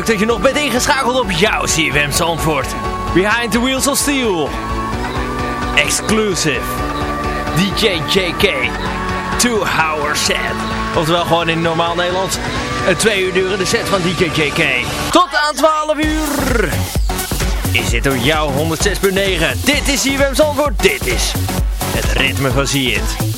leuk dat je nog bent ingeschakeld op jouw CFM antwoord. Behind the Wheels of Steel. Exclusive. DJ JK. Two Hour Set. Oftewel gewoon in normaal Nederlands. Een twee uur durende set van DJ JK. Tot aan 12 uur. Is dit door jou 106.9? Dit is CFM antwoord. Dit is het ritme van Zie het.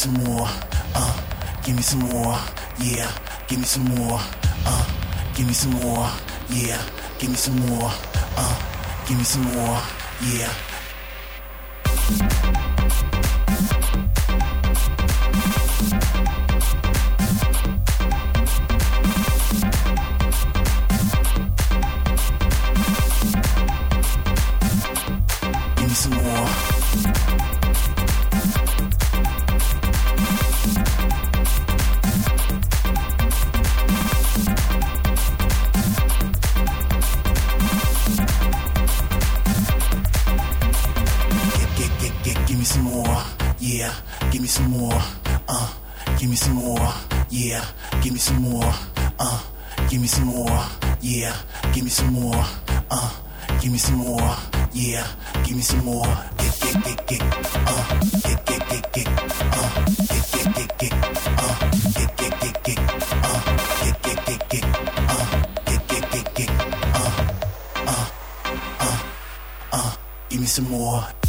some more, uh, give me some more, yeah, give me some more, uh, give me some more, yeah, give me some more, uh, give me some more, yeah. give me some more, uh, give me some more, yeah, give me some more, uh, give me some more, yeah, give me some more, get, get, get, get, uh, get, get, get, get, uh, get, get, get, get, uh, get, get, get, get, uh, get, get, get, get, uh, get, get, get, get, uh, uh, uh, uh, give me some more.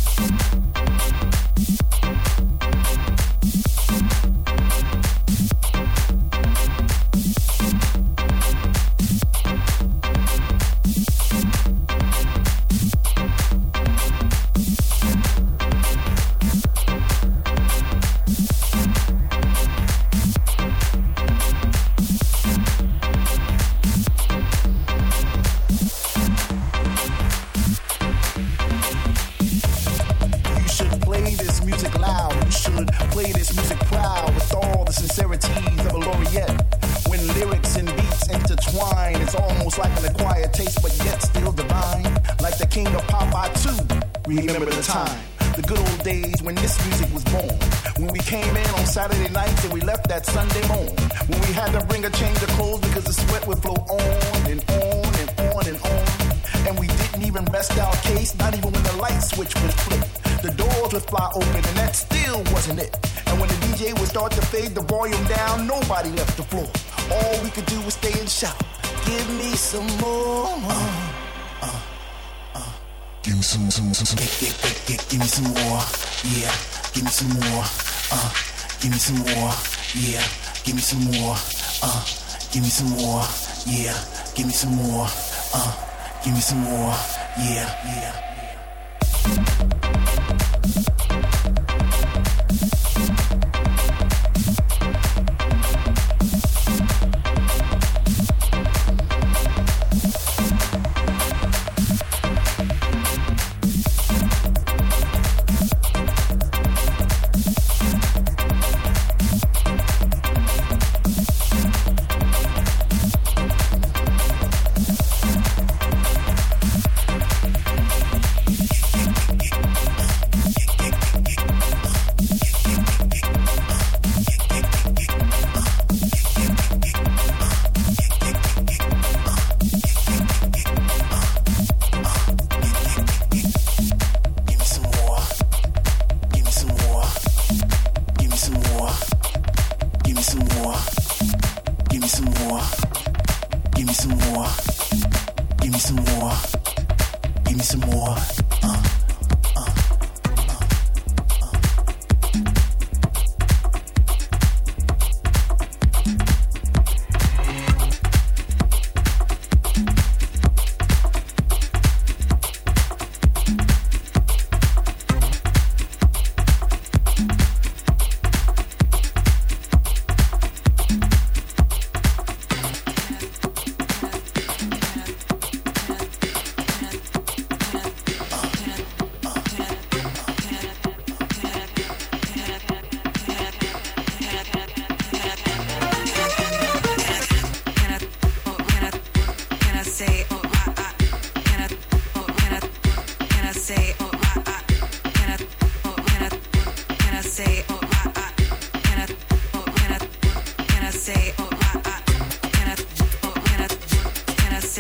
some more, yeah, give me some more, uh, give me some more, yeah, give me some more, uh, give me some more, yeah, yeah.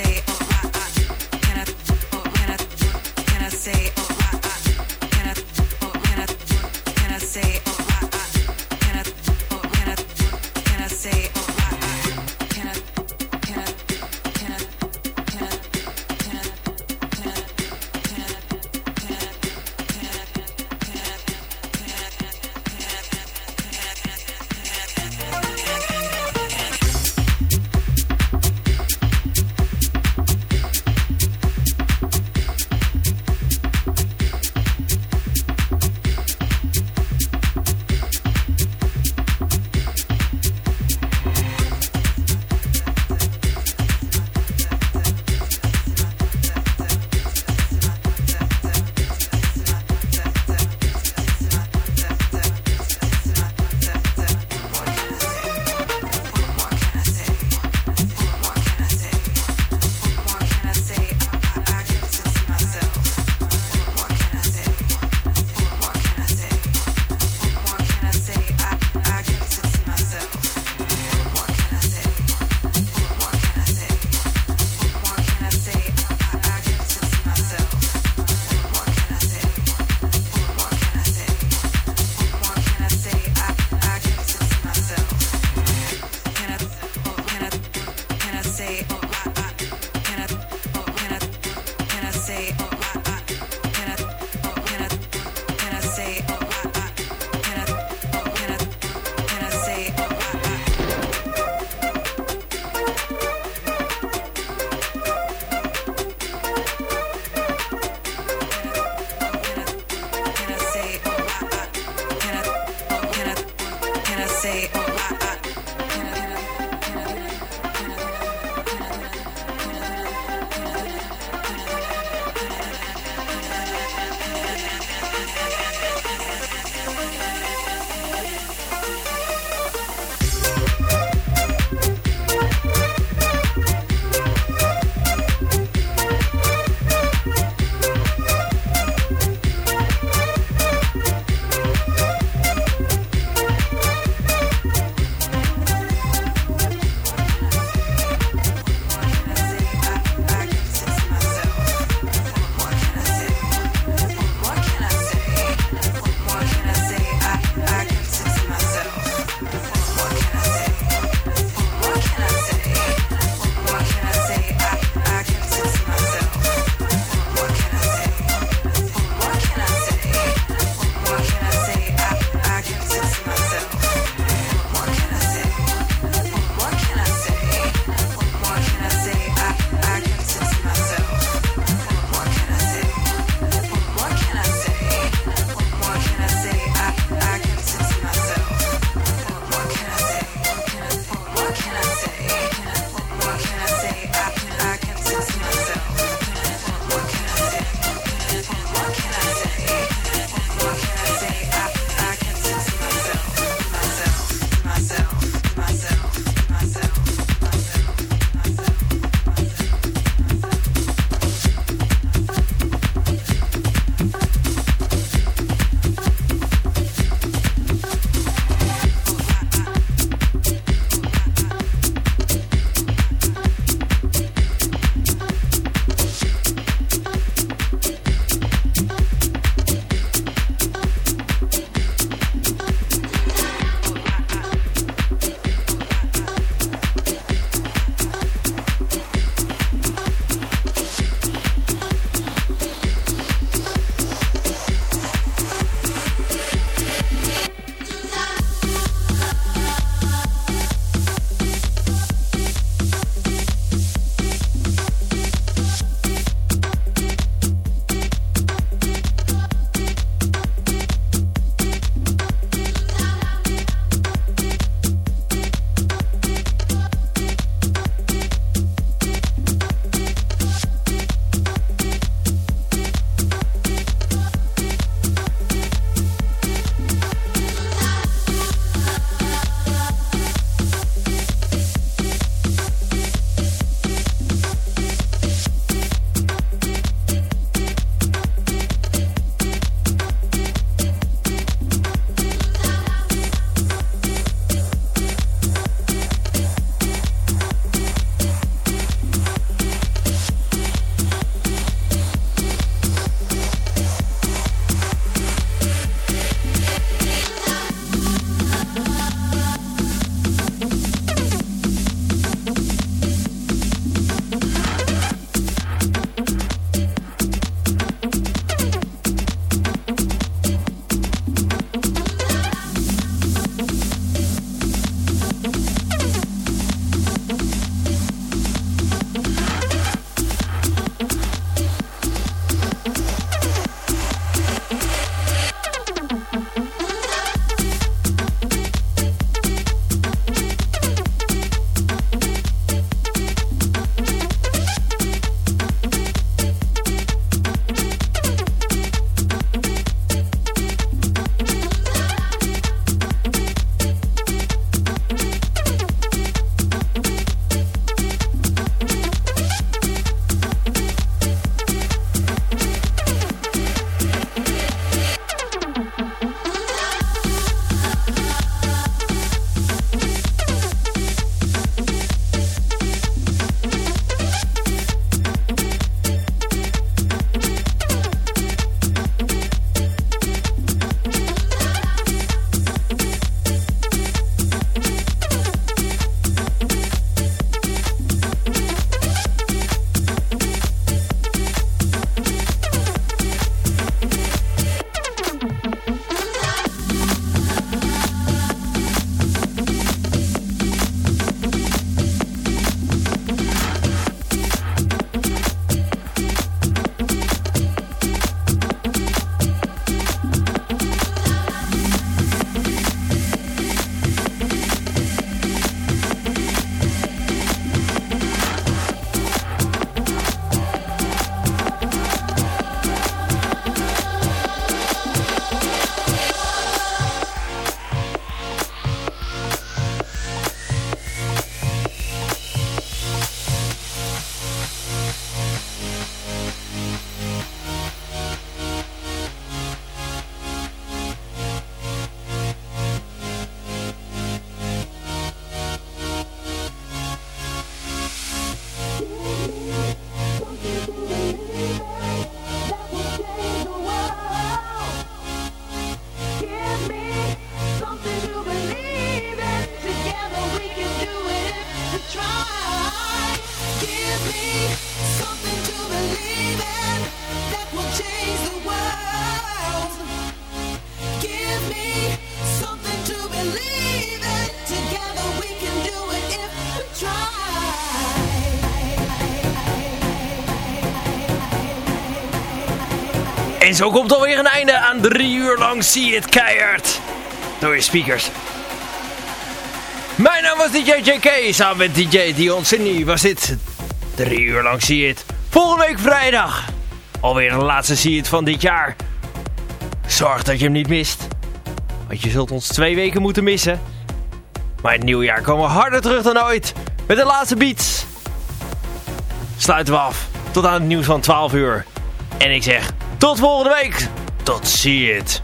say zo komt alweer een einde aan drie uur lang Zie het keihard. Door je speakers. Mijn naam was DJ JK, samen met DJ Dion Sydney was dit. Drie uur lang Zie het. Volgende week vrijdag. Alweer een laatste Zie het van dit jaar. Zorg dat je hem niet mist. Want je zult ons twee weken moeten missen. Maar het nieuwe jaar komen we harder terug dan ooit. Met de laatste beats. Sluiten we af. Tot aan het nieuws van 12 uur. En ik zeg tot volgende week. Tot ziens.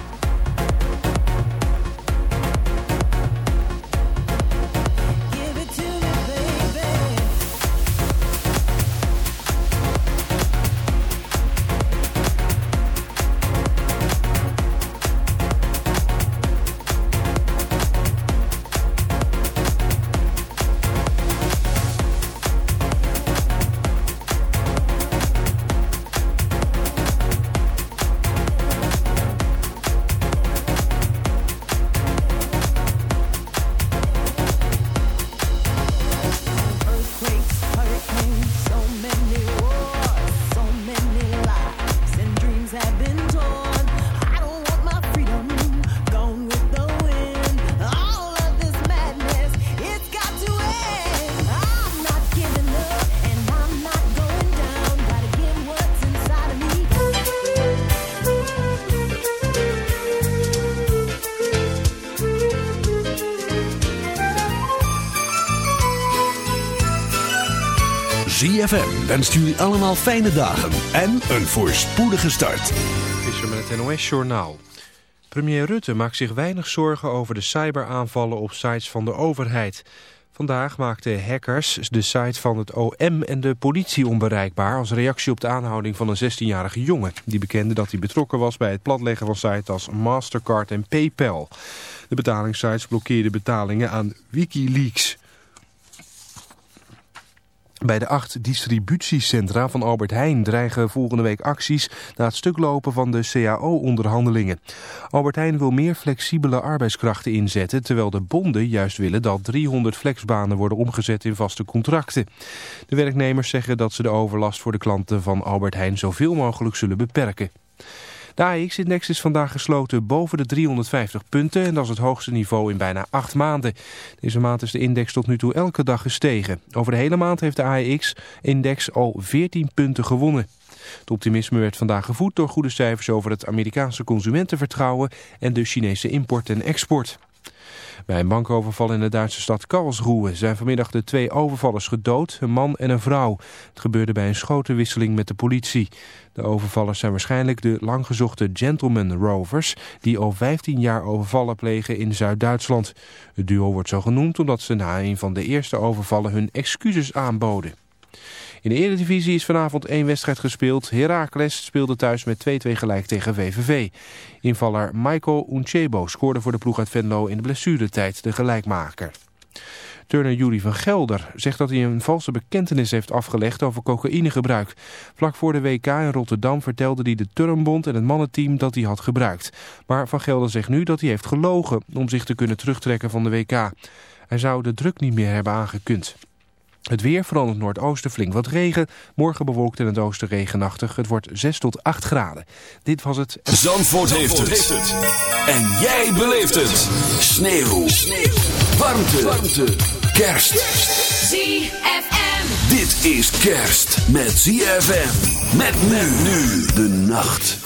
ZFM wenst jullie allemaal fijne dagen en een voorspoedige start. Visser met het NOS-journaal. Premier Rutte maakt zich weinig zorgen over de cyberaanvallen op sites van de overheid. Vandaag maakten hackers de site van het OM en de politie onbereikbaar... als reactie op de aanhouding van een 16-jarige jongen. Die bekende dat hij betrokken was bij het platleggen van sites als Mastercard en Paypal. De betalingssites blokkeerden betalingen aan Wikileaks... Bij de acht distributiecentra van Albert Heijn dreigen volgende week acties na het stuklopen van de CAO-onderhandelingen. Albert Heijn wil meer flexibele arbeidskrachten inzetten, terwijl de bonden juist willen dat 300 flexbanen worden omgezet in vaste contracten. De werknemers zeggen dat ze de overlast voor de klanten van Albert Heijn zoveel mogelijk zullen beperken. De AX-index is vandaag gesloten boven de 350 punten en dat is het hoogste niveau in bijna acht maanden. Deze maand is de index tot nu toe elke dag gestegen. Over de hele maand heeft de AX-index al 14 punten gewonnen. Het optimisme werd vandaag gevoed door goede cijfers over het Amerikaanse consumentenvertrouwen en de Chinese import en export. Bij een bankoverval in de Duitse stad Karlsruhe zijn vanmiddag de twee overvallers gedood, een man en een vrouw. Het gebeurde bij een schotenwisseling met de politie. De overvallers zijn waarschijnlijk de langgezochte gentleman rovers die al 15 jaar overvallen plegen in Zuid-Duitsland. Het duo wordt zo genoemd omdat ze na een van de eerste overvallen hun excuses aanboden. In de Eredivisie is vanavond één wedstrijd gespeeld. Heracles speelde thuis met 2-2 gelijk tegen VVV. Invaller Michael Unchebo scoorde voor de ploeg uit Venlo in de blessuretijd de gelijkmaker. Turner Jury van Gelder zegt dat hij een valse bekentenis heeft afgelegd over cocaïnegebruik. Vlak voor de WK in Rotterdam vertelde hij de Turnbond en het mannenteam dat hij had gebruikt. Maar Van Gelder zegt nu dat hij heeft gelogen om zich te kunnen terugtrekken van de WK. Hij zou de druk niet meer hebben aangekund. Het weer, vooral in het noordoosten flink wat regen. Morgen bewolkt in het oosten regenachtig. Het wordt 6 tot 8 graden. Dit was het... Zandvoort, heeft, het. En jij beleeft het. Sneeuw. Sneeuw. Warmte. Warmte. Kerst. ZFM. Dit is kerst met ZFM. Met men nu de nacht.